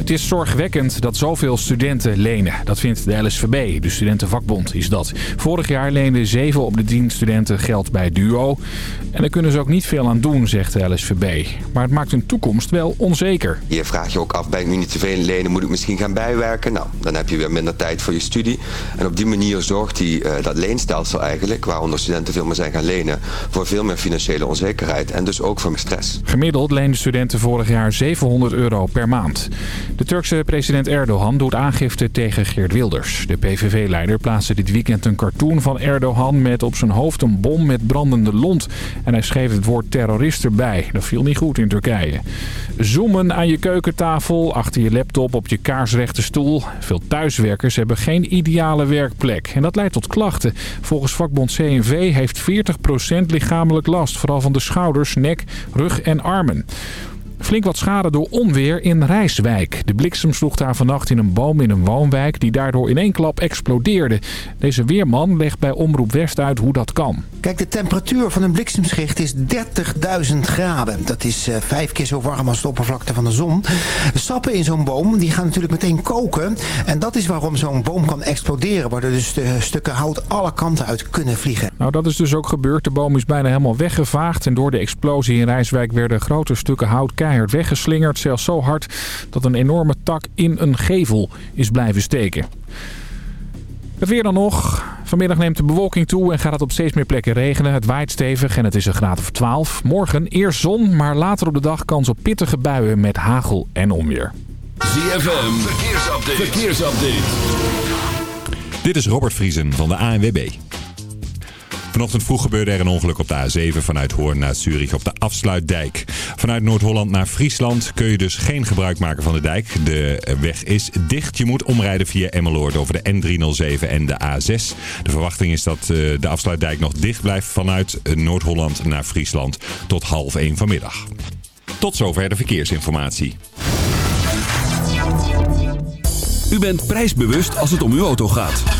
Het is zorgwekkend dat zoveel studenten lenen. Dat vindt de LSVB, de studentenvakbond is dat. Vorig jaar leenden 7 op de 10 studenten geld bij Duo. En daar kunnen ze ook niet veel aan doen, zegt de LSVB. Maar het maakt hun toekomst wel onzeker. Je vraagt je ook af, ben ik nu niet te veel lenen, moet ik misschien gaan bijwerken? Nou, dan heb je weer minder tijd voor je studie. En op die manier zorgt die, uh, dat leenstelsel eigenlijk, waaronder studenten veel meer zijn gaan lenen, voor veel meer financiële onzekerheid en dus ook voor meer stress. Gemiddeld leenden studenten vorig jaar 700 euro per maand. De Turkse president Erdogan doet aangifte tegen Geert Wilders. De PVV-leider plaatste dit weekend een cartoon van Erdogan met op zijn hoofd een bom met brandende lont. En hij schreef het woord terrorist erbij. Dat viel niet goed in Turkije. Zoomen aan je keukentafel, achter je laptop, op je kaarsrechte stoel. Veel thuiswerkers hebben geen ideale werkplek. En dat leidt tot klachten. Volgens vakbond CNV heeft 40% lichamelijk last. Vooral van de schouders, nek, rug en armen. Flink wat schade door onweer in Rijswijk. De bliksem sloeg daar vannacht in een boom in een woonwijk die daardoor in één klap explodeerde. Deze weerman legt bij Omroep West uit hoe dat kan. Kijk, de temperatuur van een bliksemschicht is 30.000 graden. Dat is uh, vijf keer zo warm als de oppervlakte van de zon. De sappen in zo'n boom die gaan natuurlijk meteen koken. En dat is waarom zo'n boom kan exploderen. Waardoor dus de stukken hout alle kanten uit kunnen vliegen. Nou, dat is dus ook gebeurd. De boom is bijna helemaal weggevaagd. En door de explosie in Rijswijk werden grote stukken hout keihard weggeslingerd. Zelfs zo hard dat een enorme tak in een gevel is blijven steken. Het weer dan nog. Vanmiddag neemt de bewolking toe en gaat het op steeds meer plekken regenen. Het waait stevig en het is een graad of 12. Morgen eerst zon, maar later op de dag kans op pittige buien met hagel en onweer. ZFM, verkeersupdate. verkeersupdate. Dit is Robert Vriesen van de ANWB. Vanochtend vroeg gebeurde er een ongeluk op de A7 vanuit Hoorn naar Zurich op de afsluitdijk. Vanuit Noord-Holland naar Friesland kun je dus geen gebruik maken van de dijk. De weg is dicht. Je moet omrijden via Emmeloord over de N307 en de A6. De verwachting is dat eh, de afsluitdijk nog dicht blijft vanuit Noord-Holland naar Friesland tot half 1 vanmiddag. Tot zover de verkeersinformatie. U bent prijsbewust als het om uw auto gaat.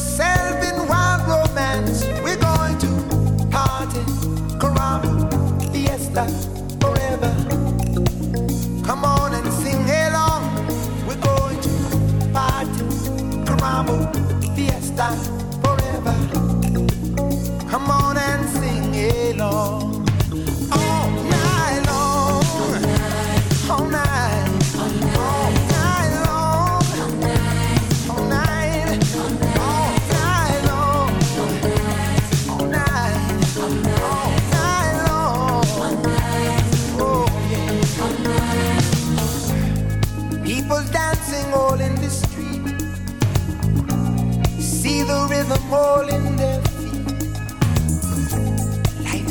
Yourself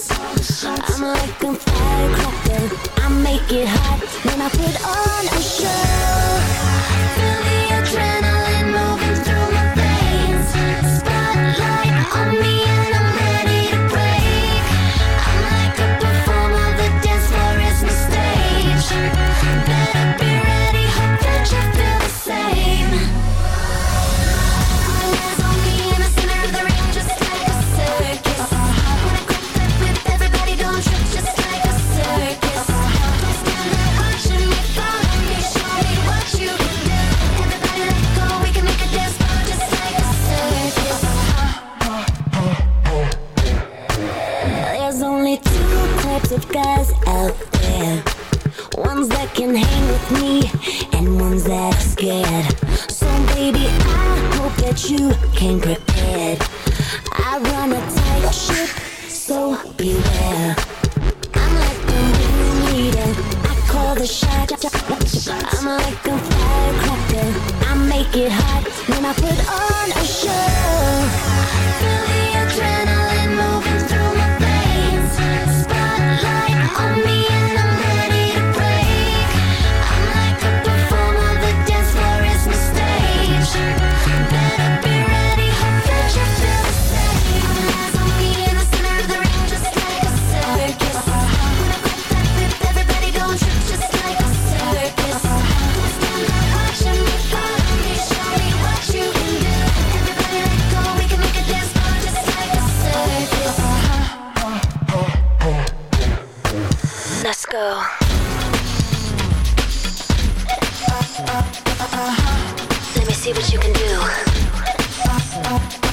I'm like a firecracker. I make it hot when I put on a show. you can prepare. see what you can do.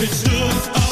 it's love.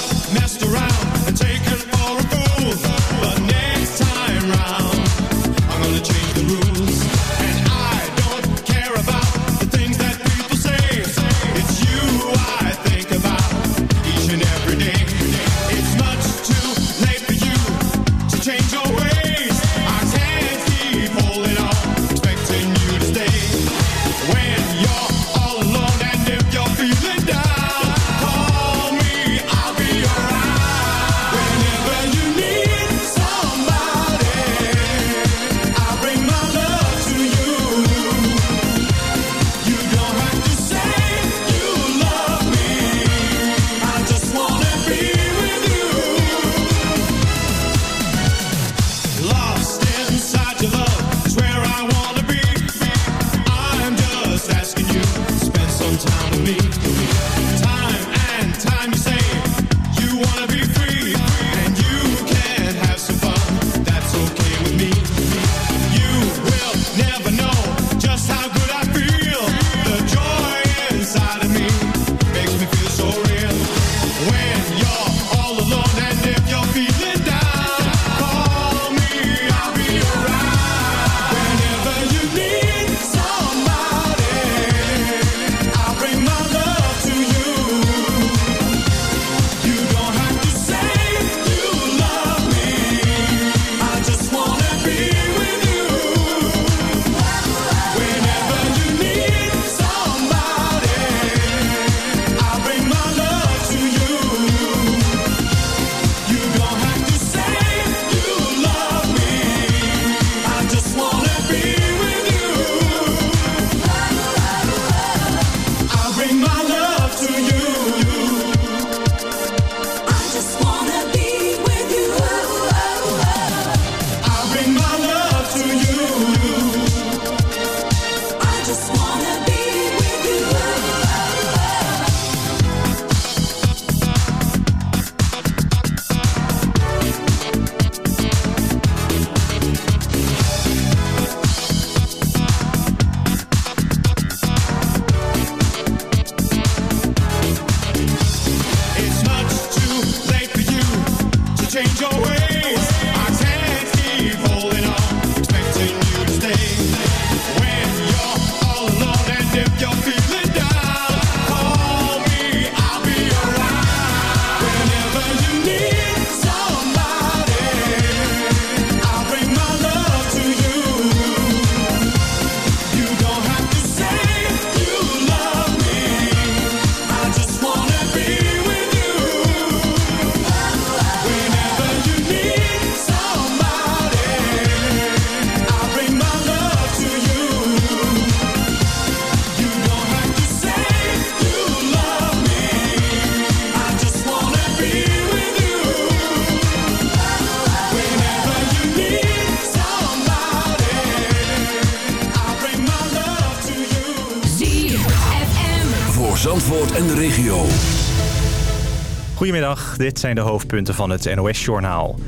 Dit zijn de hoofdpunten van het NOS-journaal.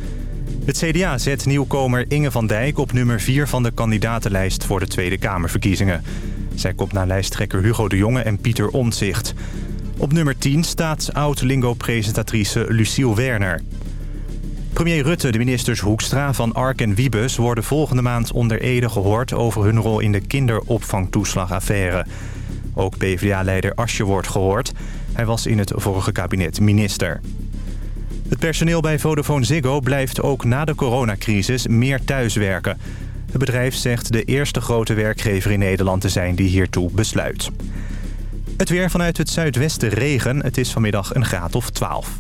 Het CDA zet nieuwkomer Inge van Dijk op nummer 4 van de kandidatenlijst voor de Tweede Kamerverkiezingen. Zij komt naar lijsttrekker Hugo de Jonge en Pieter Omtzigt. Op nummer 10 staat oud-lingo-presentatrice Luciel Werner. Premier Rutte, de ministers Hoekstra, Van Ark en Wiebes... worden volgende maand onder Ede gehoord over hun rol in de kinderopvangtoeslagaffaire. Ook PvdA-leider Asje wordt gehoord. Hij was in het vorige kabinet minister. Het personeel bij Vodafone Ziggo blijft ook na de coronacrisis meer thuiswerken. Het bedrijf zegt de eerste grote werkgever in Nederland te zijn die hiertoe besluit. Het weer vanuit het zuidwesten regen. Het is vanmiddag een graad of 12.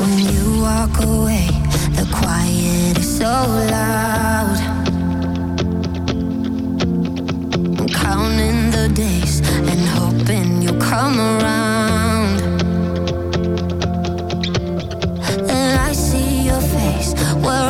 When you walk away, the quiet is so loud. Days and hoping you'll come around. And I see your face wherever